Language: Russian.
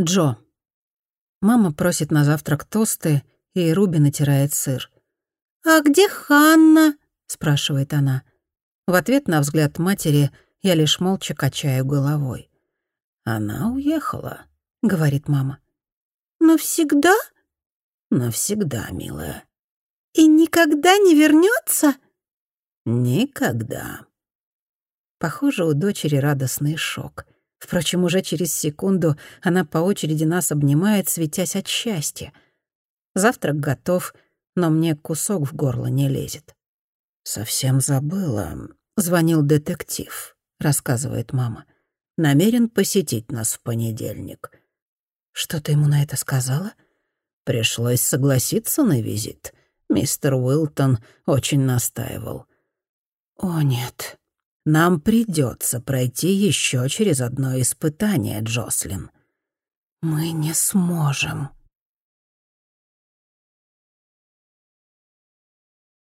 Джо. Мама просит на завтрак тосты, и Руби натирает сыр. «А где Ханна?» — спрашивает она. В ответ на взгляд матери я лишь молча качаю головой. «Она уехала», — говорит мама. «Навсегда?» «Навсегда, милая». «И никогда не вернется? «Никогда». Похоже, у дочери радостный шок. Впрочем, уже через секунду она по очереди нас обнимает, светясь от счастья. Завтрак готов, но мне кусок в горло не лезет. «Совсем забыла. Звонил детектив», — рассказывает мама. «Намерен посетить нас в понедельник». «Что ты ему на это сказала?» «Пришлось согласиться на визит. Мистер Уилтон очень настаивал». «О, нет», нам придется пройти еще через одно испытание, Джослин. Мы не сможем.